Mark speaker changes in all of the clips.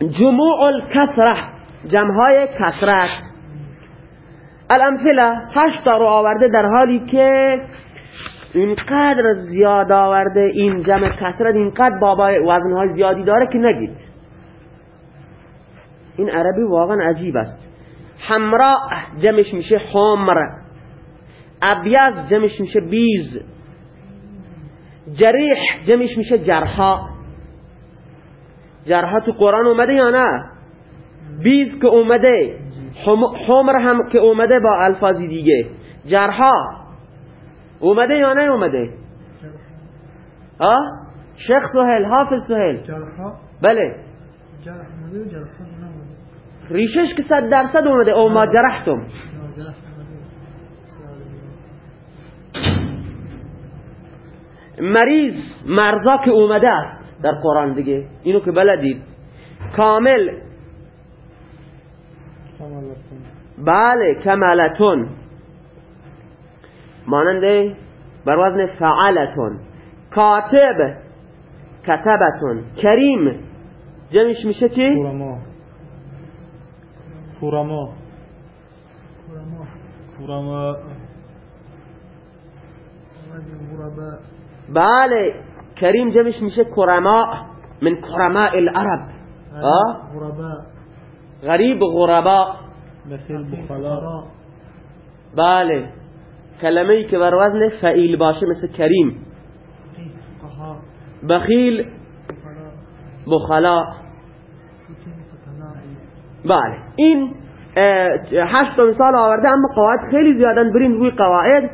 Speaker 1: جموع الكثره جمعهای کسرت الامثله هشتا رو آورده در حالی که اینقدر زیاد آورده این جمع کسرت اینقدر بابا وزنهای زیادی داره که نگید. این عربی واقعا عجیب است. حمراء جمعش میشه حمر. ابیض جمعش میشه بیز. جریح جمعش میشه جرحا جرحا تو قرآن اومده یا نه؟ بیز که اومده حمر هم که اومده با الفاظی دیگه. جرحا اومده یا نه اومده؟ ها؟ شیخ سهل حافظ سهل
Speaker 2: جرحا.
Speaker 1: بله.
Speaker 2: جرح اومده و جرحا نموده
Speaker 1: ریشش که صد درصد اومده. او ما جرحتم. مریض مرزا که اومده است. در قرآن دیگه. اینو که بلدید. کامل. بله کمالتون. ماننده بر وزن فعلتون. کاتب. کتبتون. کریم. جمعش میشه چی؟
Speaker 3: کورما
Speaker 2: اومده غربا.
Speaker 1: بله. کریم جمعش میشه کرما من کرماء العرب آه؟
Speaker 2: غربا.
Speaker 1: غریب غربا
Speaker 3: مثل بخلا
Speaker 1: بله کلمه ای که بر وزن فعیل باشه مثل کریم. بخیل. بخلا. بله این آه، هشت مثال آورده اما قواعد خیلی زیادن برین روی قواعد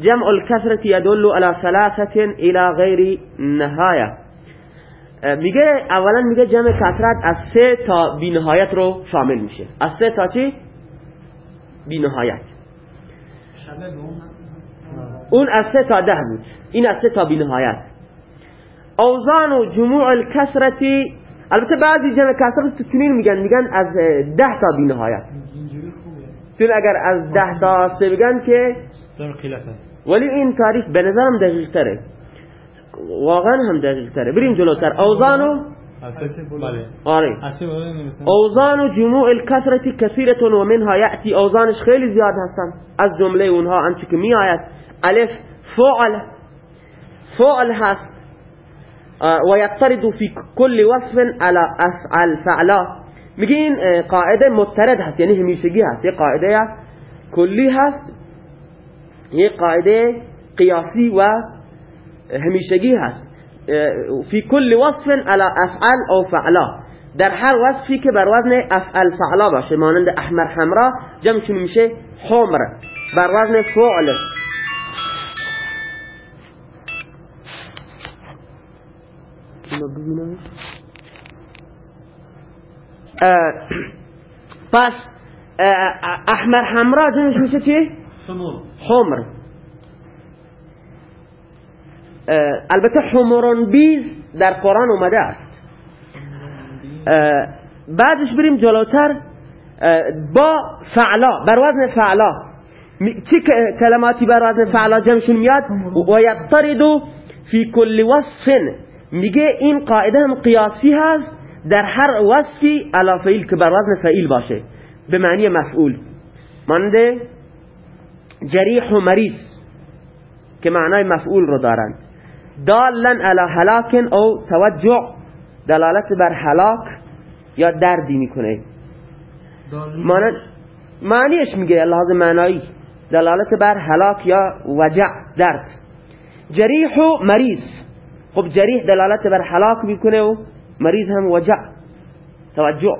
Speaker 1: جمع الكثرة يدل على ثلاثة الى غیر نهایه میگه اولا میگه جمع کثرت از سه تا بی نهایت رو شامل میشه. از سه تا چی؟ بی نهایت
Speaker 2: شبه به اون
Speaker 1: از سه تا ده بود. این از سه تا بی نهایت اوزان و جموع الکسرتی البته بعضی جمع کسرت تو چنین میگن میگن از ده تا بی نهایت
Speaker 2: اینجوری خوبه
Speaker 1: چون اگر از ده تا سه بگن که ولی این تعریف به نظرم دقیق تره. واقعا هم دقیق تره. بریم جلوتر. اوزان و
Speaker 3: بله.
Speaker 1: آره. اوزان و جموع الکسرتی کثیرت و منها یأتی. اوزانش خیلی زیاد هستن. از جمله اونها آنچه که می آید الف فعل. فعل هست. و یطرد فی کل وصف على افعل فعلا. میگین اه، قاعده مترد هست یعنی همیشگی هست یه قاعده کلی هست یه قاعده قیاسی و همیشگی هست. فی کل وصف على افعل او فعلا. در هر وصفی که بر وزن افعل فعلا باشه مانند احمر حمرا جمعشون میشه؟ حمر. بر وزن فعل. ببینم. پس احمر حمرا جمعش میشه چی؟ حمر. البته حمرون بیز در قرآن اومده است. بعدش بریم جلوتر. با فعلا بر وزن فعلا. ک- کلماتی بر وزن فعلا جمعشون میاد؟ و یطرد فی کل وصف. میگه این قاعده هم قیاسی هست. در هر وصفی علا فعیل که بر وزن فعیل باشه. به معنی مفعول. مانده جریح و مریض که معنای مفعول رو دارند دالن علی هلاک او توجع. دلالت بر هلاک یا دردی می‌کنه. معنیش میگه لحاظ معنایی. دلالت بر هلاک یا وجع درد. جریح و مریض. خب جریح دلالت بر هلاک می‌کنه و مریض هم وجع. توجع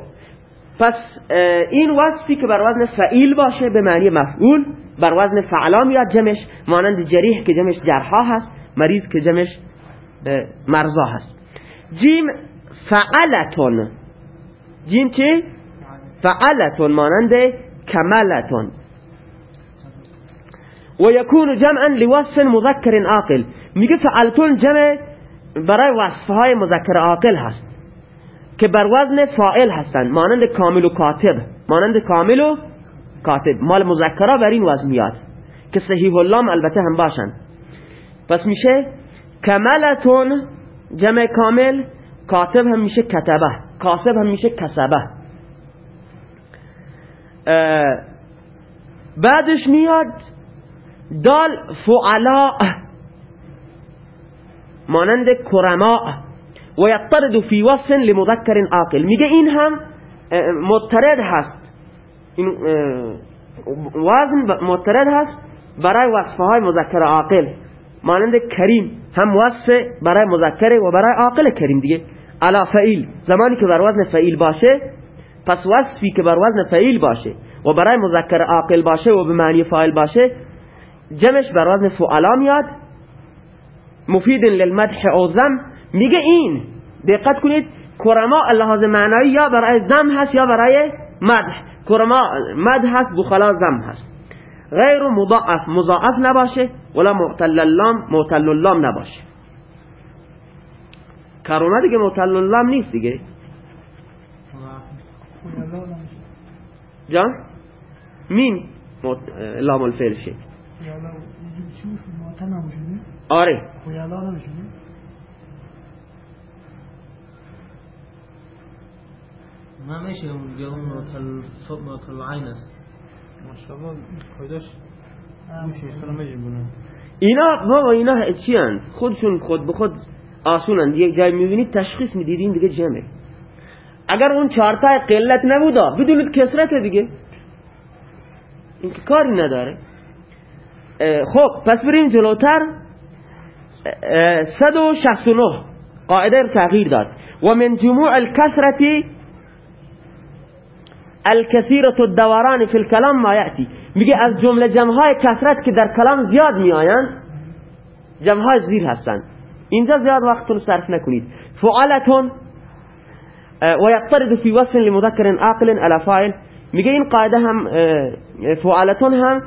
Speaker 1: پس این وصفی که بر وزن فعیل باشه به معنی مفعول بر وزن فعلا میاد جمعش مانند جریح که جمعش جرحا هست مریض که جمعش اه، مرزا هست. جیم فعلتون. جیم چی؟ فعلتون مانند کملتون. و یکون جمعا لوصف مذکر عاقل. میگه فعلتون جمع برای وصفهای مذکر عاقل هست که بر وزن فاعل هستند. مانند کامل و کاتب. مانند کامل و کاتب. مال مذکرها بر این وزن میاد که صحیح اللام البته هم باشند پس میشه کملتون جمع کامل کاتب هم میشه کتبه. کاسب هم میشه کسبه. بعدش میاد دال فعلا. مانند کرما و یطرد فی وصف لمذکر عاقل. میگه این هم مضطرد هست. این وزن مضطرد هست برای وصفه های مذکر عاقل. مانند کریم هم وصف برای مذکر و برای عاقل کریم دیگه. علا فعیل زمانی که بر وزن فعیل باشه پس وصفی که بر وزن فعیل باشه و برای مذکر عاقل باشه و به معنی فاعل باشه جمعش بر وزن فعلا میاد. مفید للمدح او زم میگه این دقت کنید کرما لحاظ معنایی یا برای زم هست یا برای مدح. کرما مدح هست بخلا زم هست. غیر مضاعف مضاعف نباشه ولا معتل اللام معتل اللام نباشه. کرما دیگه معتل اللام نیست دیگه. جان؟ مت- لام الفعل شه
Speaker 2: خیالا اینجور چی میشه معتل نمیشه نه؟
Speaker 1: آره.
Speaker 2: نه؟
Speaker 4: ما میشه اون دیگه اون معتل عین است.
Speaker 3: ماشاءالله کایداش گوشی
Speaker 1: اینا بابا اینا چی هن؟ خودشون خود به خود آسونن. یک جای می‌بینید تشخیص می‌دیدین دیگه جمعه. اگر اون چهارتای قلت نبودا بدونید کسرت دیگه. این که کاری نداره. خب پس بریم جلوتر. 169 قاعده تغییر داد. و من جموع الكثرة الكثيرة الدوران في الكلام ما يأتي. میگه از جمله جمعهای کثرت که در کلام زیاد میآیند جمعهای زیر هستند. اینجا زیاد وقتتون صرف نکنید. فعالتون و یقترد فی وصف لمذکر عاقل على میگه این قاعده هم فعالتون هم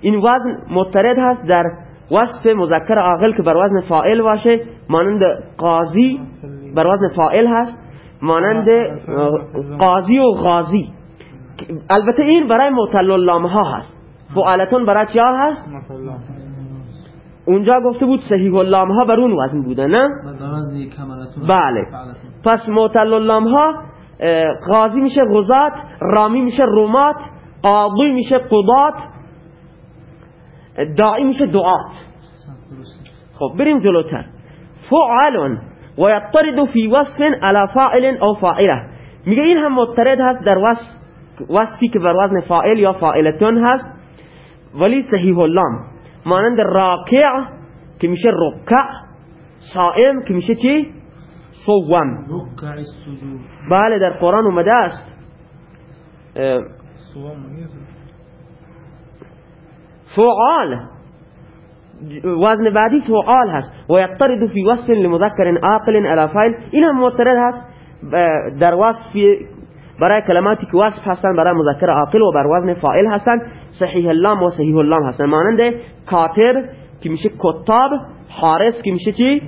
Speaker 1: این وزن مضطرد هست در وصف مذکر عاقل که بر وزن فاعل باشه مانند قاضی بر وزن فاعل هست مانند قاضی و غازی. البته این برای معتل اللام ها هست. فعالتون برای چیا هست؟ اونجا گفته بود صحیح اللام ها بر اون وزن بوده نه؟ بله. پس معتل اللام ها قاضی میشه غزات رامی میشه رومات قاضی میشه قضات داعی میشه دعات. خب بریم جلوتر. فعال و یطرد فی وصف على فاعل او فاعله. میگه این هم مضطرد هست در وصف وصفی که بر وزن فاعل یا فاعلتون هست. ولی صحیح اللام. مانند راکع که میشه رکع. صائم که میشه چی؟ صوم. بله در قرآن اومده است. فعال. وزن بعدی فعال هست. و یقترد فی وصف لمذکر عاقل على فاعل. این هم هست. در وصف برای کلماتی که وصف هستن برای مذکر عاقل و بر وزن فاعل هستن. صحیح اللام و صحیح اللام هستن. مانند کاتب که میشه کتاب حارس که میشه چی؟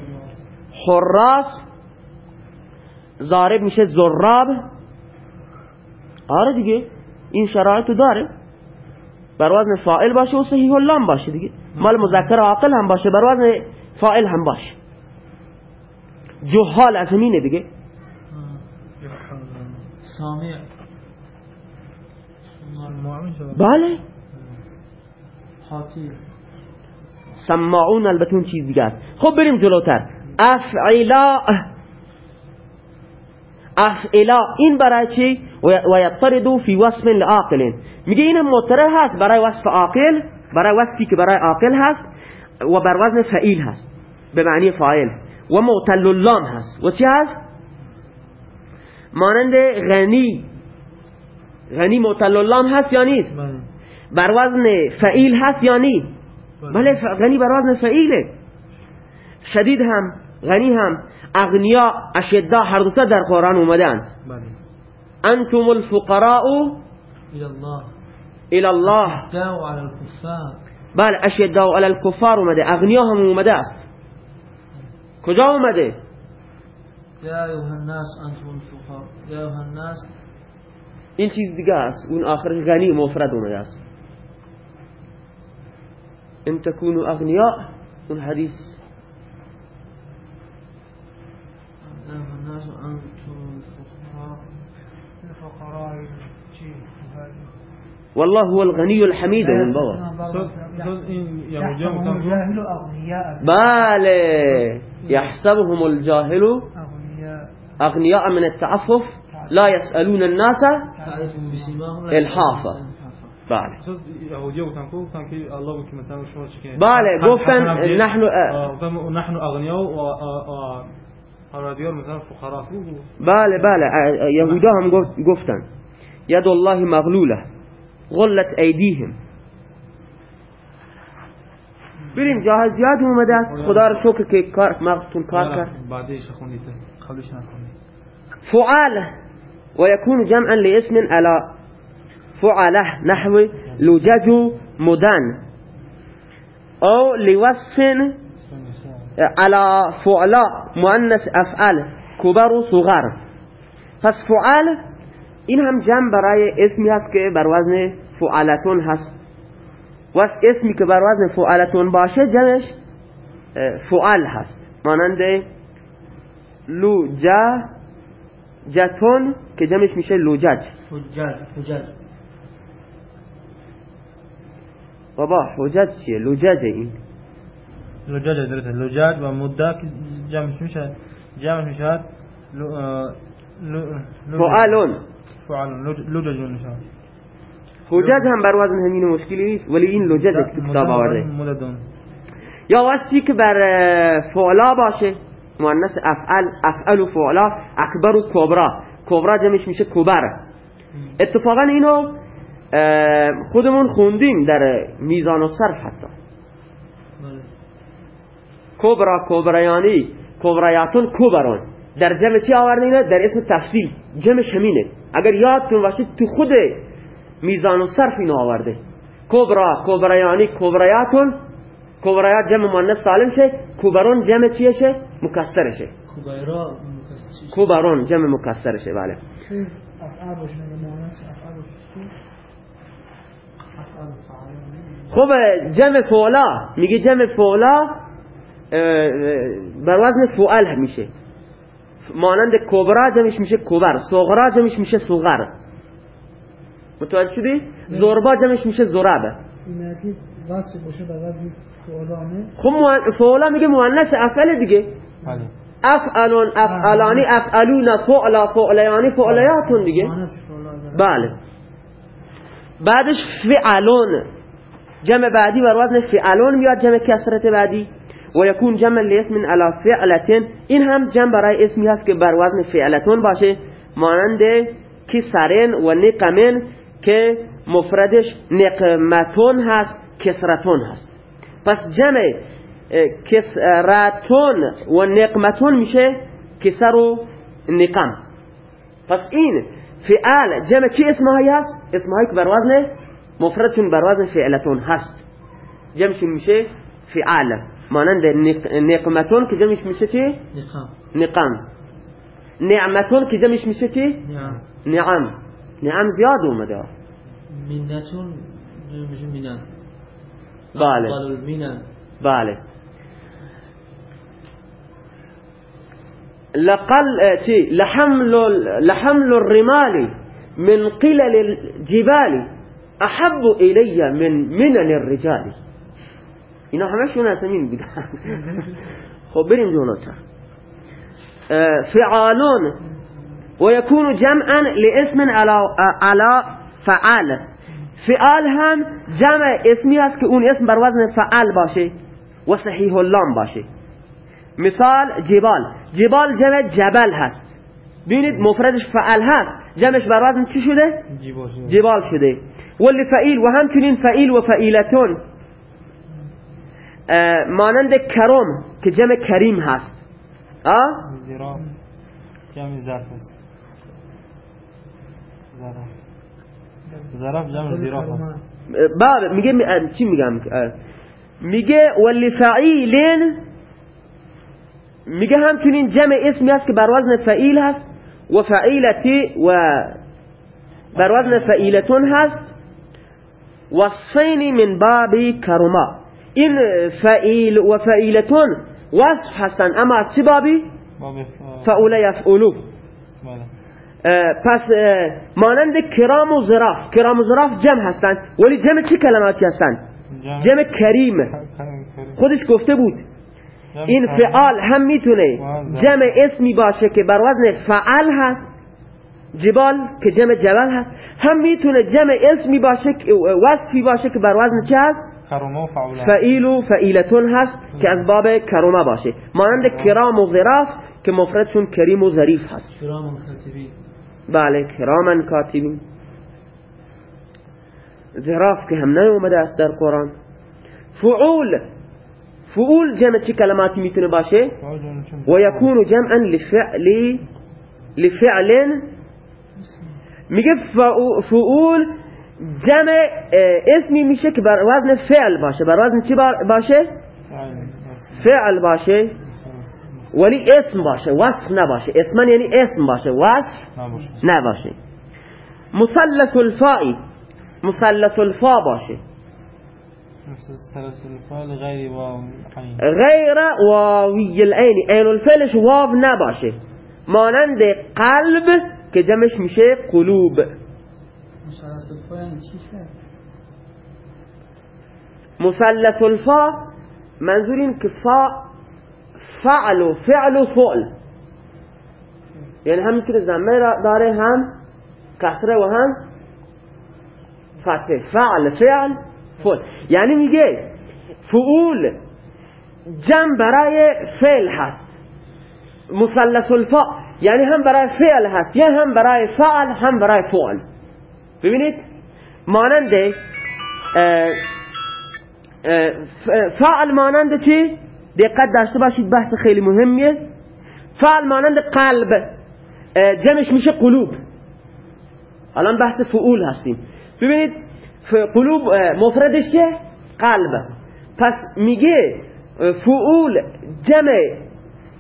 Speaker 1: حراس. زارب میشه زراب. آره دیگه این شرایطو داره. بر وزن فاعل باشه و صحیح اللام باشه دیگه. مال مذکر عاقل هم باشه بر وزن فاعل هم باشه. جهال از همینه دیگه.
Speaker 4: سامع
Speaker 1: بله.
Speaker 4: حاطی
Speaker 1: سماعون البته اون چیز دیگه است. خب بریم جلوتر. افعلا افعلا این برای چی و و یطرد فی وصف لعاقل میگه این مضطرد هست برای وصف عاقل برای وصفی که برای عاقل هست و بر وزن فعیل هست به معنی فاعل. و معتل اللام هست. و چی هست؟ مانند غنی. غنی معتل اللام هست یا نیست؟
Speaker 3: بله.
Speaker 1: بر وزن فعیل هست یا نی بله. ف- غنی بر وزن فعیله. شدید هم غنی هم. اغنیا اشدا هر دوتا در قرآن اومدن أنتم الفقراء
Speaker 4: إلى الله. الكفار.
Speaker 1: بله اشدا علی الکفار اومده اغنیا هم اومده است کجا اومده
Speaker 4: يا أيها الناس أنتم الفقراء. يا أيها الناس.
Speaker 1: این چیز دیگه است. اون آخرش غنی مفرد اومده است ان تكونوا اغنیا اون حدیث والله هو الغني الحميد من بابا بالي يحسبهم الجاهل أغنياء. من التعفف. لا يسألون الناس الحافة. بله بله
Speaker 3: آه. گفتن نحن نحن أغنياء فرادیار مثلا فقرا.
Speaker 1: بله بله. یهودا هم گفت- گفتن. ید الله مغلوله. غلت ایدیهم. بریم جاها زیاد اومده است. خدا رو شکر که کار مغزتون کار کرد.
Speaker 3: بعدش خوندید قبلش نخوندید
Speaker 1: فعال. ويكون جمعا لاسم على فعله نحو لجج مدن. او لوصف على فعلا مؤنث افعل کبر و صغر. پس فعل این هم جمع برای اسمی هست که بر وزن فعلتون هست. و اسمی که بر وزن فعلتون باشه جمعش فعل هست. مانند لوجه جتون که جمعش میشه لوجج
Speaker 4: حجاج
Speaker 1: بابا حجج چیه؟ لوجج این.
Speaker 3: لجاج درسته لجاج و مده که جمعش میشه جمعش میشه فعل لج- لجاج میشه
Speaker 1: حجج هم بر وزن همین مشکلی نیست ولی این لوجج که کتاب آورده.
Speaker 3: مددون
Speaker 1: یا وصفی که بر فعلا باشه مؤنث افعل افعل و فعلا اکبر و کبرا. کبرا جمعش میشه کبر. اتفاقا اینو خودمون خوندیم در میزان و صرف حتی. کبرا کبریانی کبریاتون کبران. در جمع چی آورده اینه در اسم تفصیل. جمعش همینه اگر یادتون باشه تو خود میزان و صرف اینو آورده. کبرا کبریانی کبریاتون. کبریات جمع مؤنث سالم شه. کبرون جمع چیه شه؟
Speaker 4: مکسر-
Speaker 1: کبرون جمع بله.
Speaker 2: چی افعال فعال
Speaker 1: خب جمع فعلا. میگه جمع اه، بر وزن فعل میشه مانند کبرا جمعش میشه کبر صغرا جمعش میشه صغر. متوجه شدی؟ زربا جمعش میشه
Speaker 2: فعلانه
Speaker 1: خب فعلا میگه مؤنث افعل دیگه.
Speaker 3: بله.
Speaker 1: افعلون افعلانی افعلون فعلا فعلیانی فعلیاتون دیگه. بله. بعدش فعلون. جمع بعدی بر وزن فعلون میاد جمع کسرت بعدی. و یکون جمع لاسم علی فعلتن این هم جمع برای اسمی هست که بر وزن فعلتون باشه. مانند کسرن و نقمن که مفردش نقمتون هست کسرتون هست. پس جمع کسرتون و نقمتون میشه کسر و نقم. پس این فعل جمع چی اسمهایی هست؟ اسمهایی که بر وزن مفردشون بر وزن فعلتون هست. جمعشون میشه فعل. مانند نق- نقمتون که جمعش میشه چی؟
Speaker 4: نقام
Speaker 1: نقم. نعمتون که جمعش میشه چی؟
Speaker 4: نعم.
Speaker 1: نعم. نعم زیاد اومده.
Speaker 4: منتون میشه منن
Speaker 1: بله. بله لقل چی؟ لحمل لحمل الرمال من قلل الجبال. أحب الی من منن الرجال. اینا همشون اسمین بودن. خب بریم جلوتر. فعالون. ويكون جمعا لاسم على على فعال. فعال هم جمع اسمی هست که اون اسم بر وزن فعال باشه و صحیح اللام باشه. مثال جبال. جبال جمع جبل هست. ببینید مفردش فعل هست. جمعش بر وزن چی شده؟ جبال شده. ولی فعیل و همچنین فعیل و فعیلتون. مانند کرم که جمع کریم هست. آه؟
Speaker 3: زیراف جمع ظرف است. ظرف. جمع زیراف است.
Speaker 1: باب میگه چی میگم؟ میگه ولی فعیلین میگه همچنین جمع اسمی هست که بر وزن فعیل هست. و فعیلتی و بر وزن فعیلتون هست. وصفین من باب کرما این فعیل و فعیلتون وصف هستن. اما از چه بابی؟
Speaker 3: باب
Speaker 1: فعول یفعلو
Speaker 3: بله.
Speaker 1: پس مانند کرام و زراف. کرام و زراف جمع هستند ولی جمع چه کلماتی هستند جمع کریم. خودش گفته بود. این. فعال هم می‌تونه جمع اسمی باشه که بر وزن فعل هست. جبال که جمع جبل هست. هم می‌تونه جمع اسمی باشه وصفی باشه که بر وزن چه هست؟ فعیل و فعیلتون هست که از باب کرومه باشه. مانند کرام و ظراف که مفردشون کریم و ظریف هست. بله کرامن کاتبین ظراف که هم نیومده است در قرآن. فعول. فعول جمع چه کلماتی میتونه باشه؟ و یکون جمعا لفعل لفعل میگه فعو- فعول جمع اسمی میشه که بر وزن فعل باشه. بر وزن چی باشه؟ فعل باشه. ولی اسم باشه. وصف نباشه. اسمن یعنی اسم باشه. وصف
Speaker 3: نباشه.
Speaker 1: مثلث الفائی مثلث الفا باشه.
Speaker 3: غیر
Speaker 1: واوی العین. عین الفعلش واو نباشه. مانند قلب که جمعش میشه قلوب.
Speaker 2: مثلث الفا یعنی چی شد؟
Speaker 1: مثلث الفا منظور این که فا فعل و فعل. و فعل یعنی هم میتونه زمه داره هم کسره و هم فعل فعل فعل. یعنی میگه فعول جمع برای فعل هست. مثلث الفا یعنی هم برای فعل هست. یا هم برای فعل هم برای فعل. ببینید مانند فعل مانند چی؟ دقت داشته باشید بحث خیلی مهمیه. فعل مانند قلب جمعش میشه قلوب. الان بحث فعول هستیم. ببینید قلوب مفردش چه؟ قلب. پس میگه فعول جمع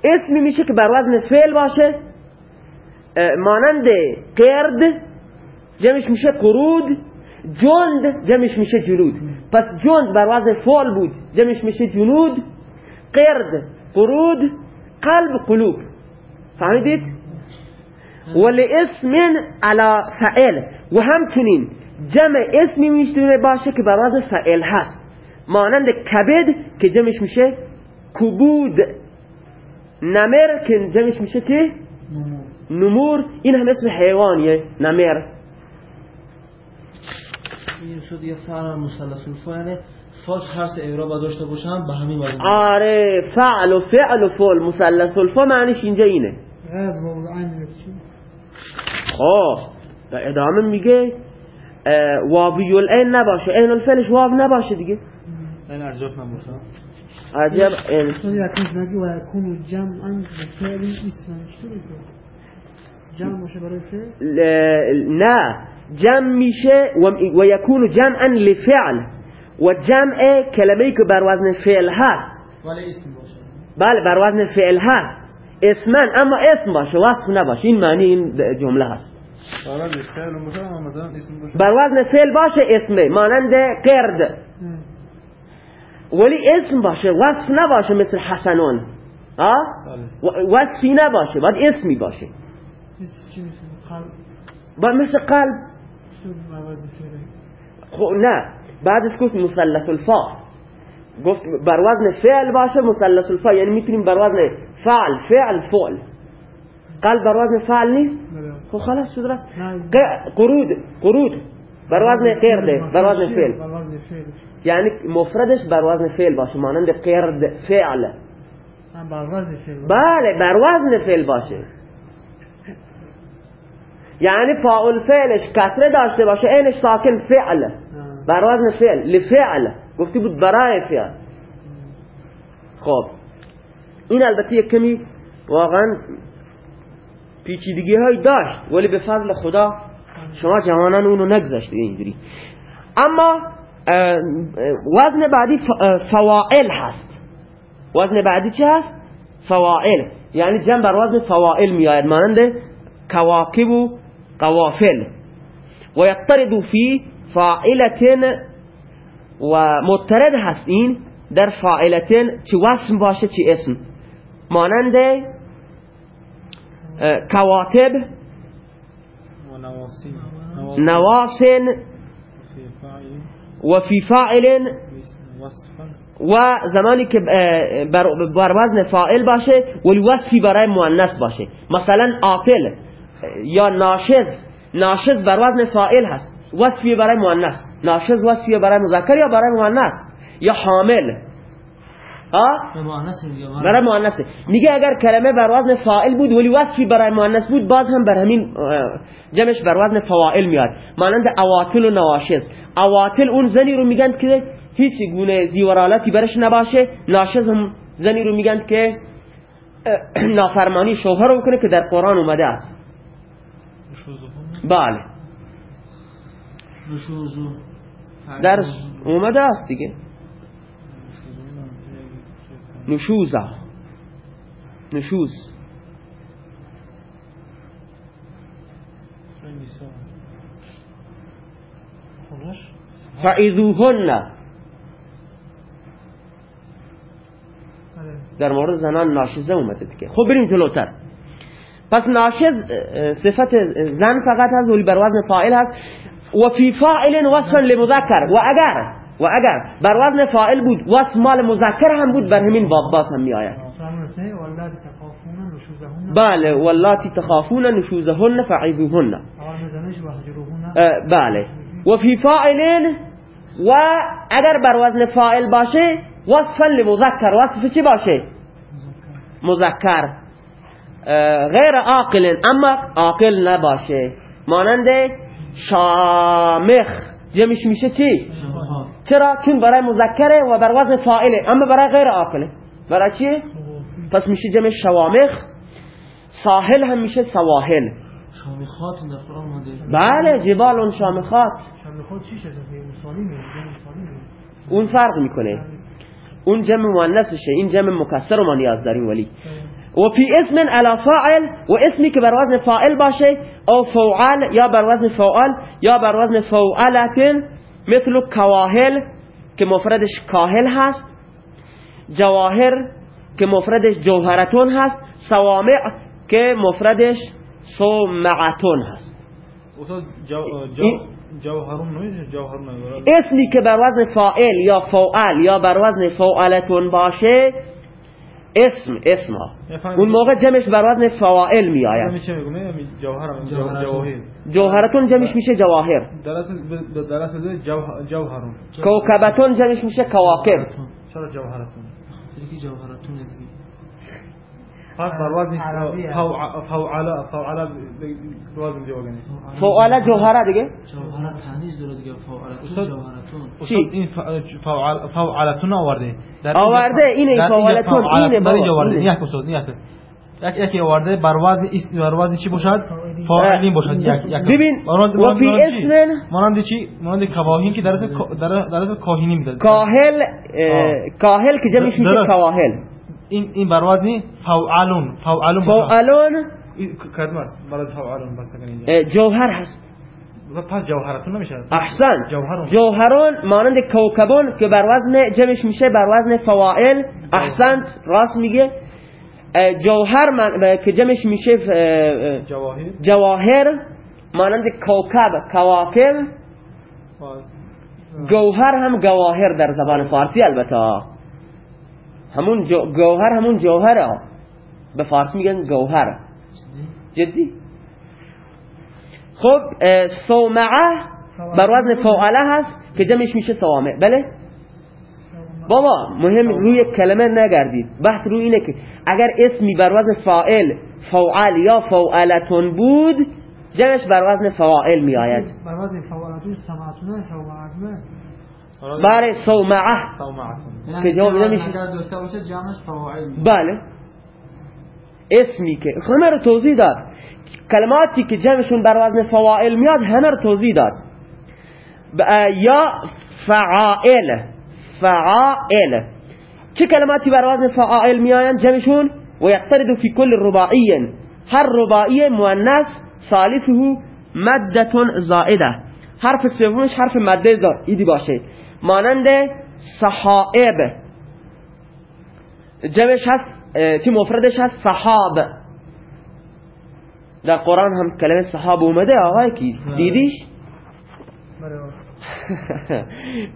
Speaker 1: اسمی میشه که بر وزن فعل باشه. مانند قرد جمعش میشه قرود جند جمعش میشه جنود. پس جند بر وزن فعل بود جمعش میشه جنود قرد قرود قلب قلوب. فهمیدید؟ ولی اسم علا فعل. و همچنین جمع اسمی می‌تونه باشه که بر وزن فعل هست. مانند کبد که جمعش میشه کبود. نمر که جمعش میشه چه؟ نمور. این هم اسم حیوانیه نمر.
Speaker 4: این شد یه فعل مثلث الفا یعنی فاز حرف اعراب داشته باشم به همین وزن
Speaker 1: آره فعل و فعل و فعل مثلث الفا معنیش اینجا اینه؟ خب و ادامه میگه اه، واوی العین نباشه. عین الفعلش واو نباشه دیگه.
Speaker 3: این ارجاف نباشه
Speaker 1: عجب این
Speaker 2: نگی و یکون جمعا؟ جمع باشه برای فعل؟
Speaker 1: نه. جمع میشه و, و یکون جمعا لفعل. و جمع کلمه که بر وزن فعل هست.
Speaker 4: ولی اسم باشه.
Speaker 1: بله بر وزن فعل هست. اسمن اما اسم باشه وصف نباشه. این معنی این جمله هست.
Speaker 3: باشه.
Speaker 1: بر وزن فعل باشه اسمه مانند قرد. ولی اسم باشه وصف نباشه مثل حسنون. آه؟
Speaker 3: بله.
Speaker 1: وصفی نباشه باید اسمی باشه.
Speaker 2: مثل چی مثل قلب.
Speaker 1: خب نه. بعدش گفت مثلث الفا. گفت بر وزن فعل باشه مثلث الفا. یعنی میتونیم بر وزن فعل فعل فعل. قلب بر وزن فعل نیست. خب خلاص شد رفت. قرود قرود. بر وزن قرده بر وزن فعل. یعنی مفردش بر وزن فعل باشه مانند قرد فعل. بله بر وزن فعل باشه. یعنی فاعل فعلش کسره داشته باشه اینش ساکن فعل. بر وزن فعل لفعل. گفتی بود برای فعل. خب. این البته یک کمی واقعا پیچیدگی های داشت ولی به فضل خدا شما جوانان اونو نگذاشته اینجوری. اما وزن بعدی ف- اه، فواعل هست. وزن بعدی چه هست؟ فواعل یعنی جمع بر وزن فواعل می آید مانند کواکب و قوافل. ويطرد في فاعلة ومطرد هستین در فائلة چی وسم باشه تي اسم؟ مانند کواتب
Speaker 3: نواسن
Speaker 1: و وفي فاعل و زمانی که بر وزن فاعل باشه ولی وصفی برای مؤنث باشه. مثلا عاقل یا ناشز ناشز بر وزن فاعل هست وصفی برای مؤنث. ناشز وصفی برای مذکر یا برای مؤنث؟ یا حامل. ها
Speaker 4: به مؤنث. میگه
Speaker 1: برای اگر کلمه بر وزن فاعل بود ولی وصفی برای مؤنث بود باز هم بر همین جمعش بر وزن فواعل میاد. مانند اواتل و نواشز اواتل اون زنی رو میگن که هیچ گونه زیورالاتی برش نباشه. ناشز هم زنی رو میگن که نافرمانی شوهر رو بکنه که در قرآن اومده است. بله. در اومده است دیگه. نشوزا نشوز.
Speaker 2: خودش
Speaker 1: فعیذوهن
Speaker 2: بله
Speaker 1: در مورد زنان ناشزه اومده دیگه. خب بریم جلوتر. پس ناشز آه، صفت زن فقط هست ولی بر وزن فاعل هست. و فی فاعل وصفا لمذکر. و اگر و اگر بر وزن فاعل بود وصف مال مذکر هم بود بر همین باب باز هم می آید بله واللاتی تخافون نشوزهن فعیذوهن آه، بله. و فی فاعل و اگر بر وزن فاعل باشه وصفا لمذکر. وصف چی باشه؟ مذکر. غیر عاقل اما عاقل نباشه. مانند شامخ. جمعش میشه چی؟ چرا؟ چون برای مذکره و بر وزن فاعله. اما برای غیر عاقله. برای چیه پس میشه جمع شوامخ. ساحل هم میشه سواحل.
Speaker 4: اومده
Speaker 1: بله جبال اون شامخات
Speaker 2: خود چی شده؟
Speaker 1: اون فرق می‌کنه. اون جمع مؤنثشه. این جمع مکسر ما نیاز داریم ولی. و فی اسم علی فاعل و اسمی که بر وزن فاعل باشه أو فوعل یا بر وزن فوعل یا بر وزن فوعلتن مثل کواهل که مفردش کاهل هست جواهر که مفردش جوهرتون هست سوامع که مفردش سومعتون هست.
Speaker 3: جو جو جوهرون جوهرون نمیشه
Speaker 1: اسمی که بر وزن فاعل یا فوعل یا بر وزن فوعلتون باشه اسم اسم. اون موقع جمعش بر وزن فواعل می آید
Speaker 3: میشه میگم جوهر
Speaker 4: جوهرتون.
Speaker 3: جواهر.
Speaker 1: جوهرتون جمعش میشه جواهر.
Speaker 3: در اصل در اصل جوه- جوهرون.
Speaker 1: کوکبتون جمعش میشه کواکب.
Speaker 3: چرا جوهرتون؟
Speaker 4: یکی جوهرتون
Speaker 3: فقط بر وزن وزن
Speaker 1: جوهره دیگه؟
Speaker 4: جوهرت تنیز داره دیگه. فوعلتون
Speaker 1: چی؟
Speaker 3: استاد این فوعلتون آورده.
Speaker 1: آورده، اینه فوعلتون، اینه بابا،
Speaker 3: آورده. یک استاد یک یک یکی آورده. بر وزن اسم بر وزن چی باشد؟ فاعلین. باشد. یک یک
Speaker 1: ببین، و فی؟ اسم-
Speaker 3: مانند چی؟ مانند کواهین که در در در کاهینی می‌داد
Speaker 1: کاهل اه، کاهل که جمعش میشه. کواهل.
Speaker 3: این این بر وزن فوعلون فوعلون
Speaker 1: فوعلون
Speaker 3: کلمه است؟ برای فوعلون بس کنید اینجا.
Speaker 1: اه، جوهر هست.
Speaker 3: پس جوهرتون نمیشه.
Speaker 1: احسن.
Speaker 3: جوهرون.
Speaker 1: جوهرون مانند کوکبون که بر وزن جمعش میشه بر وزن فوائل احسن. راست میگه. جوهر من- که جمعش میشه اه، اه،
Speaker 3: جواهر.
Speaker 1: جواهر مانند کوکب کواکب. جوهر هم گواهر در زبان فارسی البته. همون گوهر همون جوهره. به فارسی میگن گوهر. جدی؟ خب اه، صومعه بر وزن فوعله هست که جمعش میشه صوامع. بله؟ بابا مهم روی کلمه نگردید. بحث روی اینه که اگر اسمی بر وزن فاعل فوعل یا فوعلتون بود جمعش بر وزن فواعل می آید
Speaker 2: بر وزن فوالتون سماعتونه سومعتونه
Speaker 1: بله صومعه.
Speaker 3: صومعتون
Speaker 1: که جواب
Speaker 4: فواعل میشه.
Speaker 1: بله. اسمی که همه رو توضیح داد. کلماتی که جمعشون بر وزن فواعل میاد همه رو توضیح داد. یا فعائل. فعائل. چه کلماتی بر وزن فعائل میآیند جمعشون؟ و یقترد فی کل رباعی هر رباعی مؤنث ثالثه مدة زائده. حرف سومش حرف مده زائدی باشه. مانند صحائب. جمعش هست که مفردش هست صحاب. در قرآن هم کلمه صحاب اومده آقای کی؟ دیدیش؟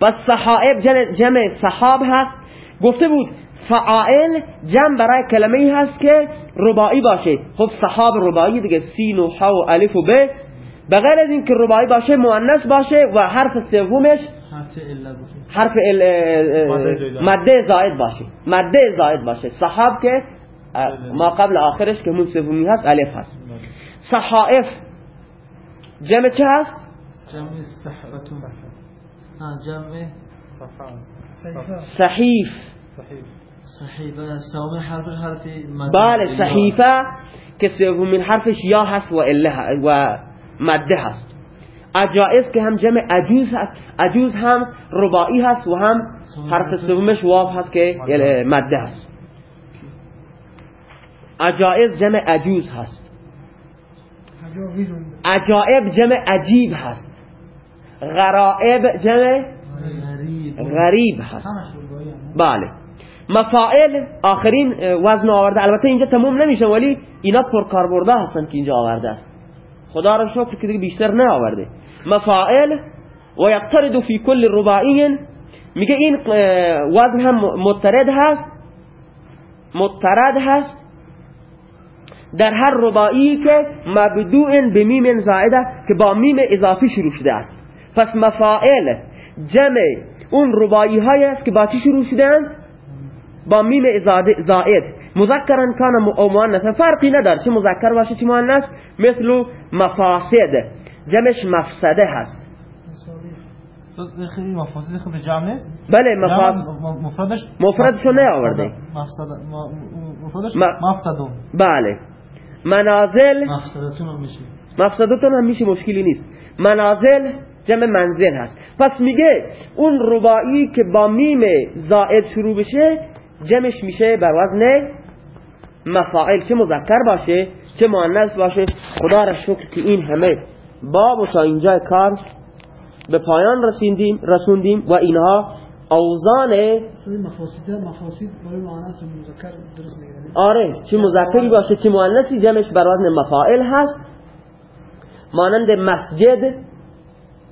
Speaker 1: پس صحائب جمع, صحاب هست. گفته بود فعائل جمع برای کلمه ای هست که ربایی باشه. خب صحاب ربایی دیگه سین و ح و الف و ب. بغیر از این که ربایی باشه مؤنث باشه و حرف سومش
Speaker 4: حرف
Speaker 1: ال- اه- اه-
Speaker 3: ماده.
Speaker 1: ماده زائد باشه. ماده زائد باشه. صحاب که آه، ما قبل آخرش که من سومی هست الف هست. صحائف. جمع چه هست؟
Speaker 4: جمع صحبتون ها جمع
Speaker 1: صحیف.
Speaker 3: صحیح.
Speaker 4: صحیفه سوم حرف حرف مد
Speaker 1: بله. صحیفه که سومین حرفش یا هست و اله ه- و مده هست. عجائز که هم جمع عجوز هست عجوز هم رباعی هست و هم حرف سومش واو هست که ال- مده هست. عجائز جمع عجوز هست. عجائب جمع عجیب هست. غرائب جمع
Speaker 4: غریب
Speaker 1: هست. بله. مفاعل آخرین وزن آورده. البته اینجا تموم نمیشه ولی اینا پرکاربرده هستن که اینجا آورده است. خدا را شکر که دیگه بیشتر نه آورده. مفاعل و یقترد فی کل رباعی میگه این آه، وزن هم مترد هست. مترد هست. در هر رباعی که مبدوع به میم زائده که با میم اضافی شروع شده است. پس مفاعل جمع اون رباعی های است که با چی شروع شدند با میم زائد مذکرن کان أو مؤنث فرقی نداره چه مذکر باشه چه مؤنث. مثل مفاسد. جمعش مفسده هست.
Speaker 3: خیلی مفاسد خیلی جمع نیست؟
Speaker 1: بله مفاس
Speaker 3: جمع م- مفردش
Speaker 1: مفردشو نیاورده.
Speaker 3: مفسد مفردش مفسدون.
Speaker 1: بله. منازل
Speaker 4: مفسدتون هم میشه.
Speaker 1: مفسدتون هم میشه مشکلی نیست. منازل جمع منزل هست. پس میگه اون رباعی که با میم زائد شروع بشه جمعش میشه بر وزن مفاعل چه مذکر باشه چه مؤنث باشه. خدا را شکر که این همه باب و تا اینجا کار به پایان رسیدیم رسوندیم و اینها اوزان
Speaker 2: مفاسد مفاسد برای مؤنث مذکر درست
Speaker 1: آره چه مذکری باشه چه مؤنثی جمعش بر وزن مفاعل هست. مانند مسجد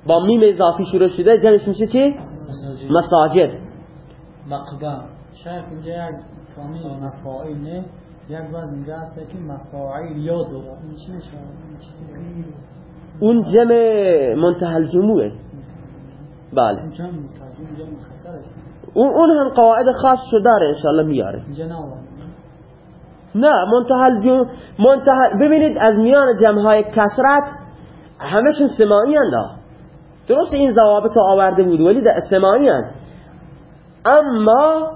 Speaker 1: با میم اضافی شروع شده جمعش میشه چی؟
Speaker 4: مساجد. مقبه
Speaker 5: شاید اینجا یک فامیل مفاعیل نه یک باز اینجا هست که مفاعیل یا چی میشه؟ چی
Speaker 1: اون جمع منتهى الجموعه. بله. اون اون هم قواعد خاص شو داره انشالله میاره.
Speaker 5: نه
Speaker 1: منتهى الجموع منتهى ببینید از میان جمع های کسرت همشون سماعی درست این ضوابط رو آورده بود ولی در- سماعی هن. اما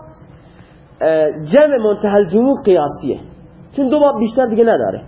Speaker 1: جمع منتهى الجموع قیاسیه. چون دو باب بیشتر دیگه نداره.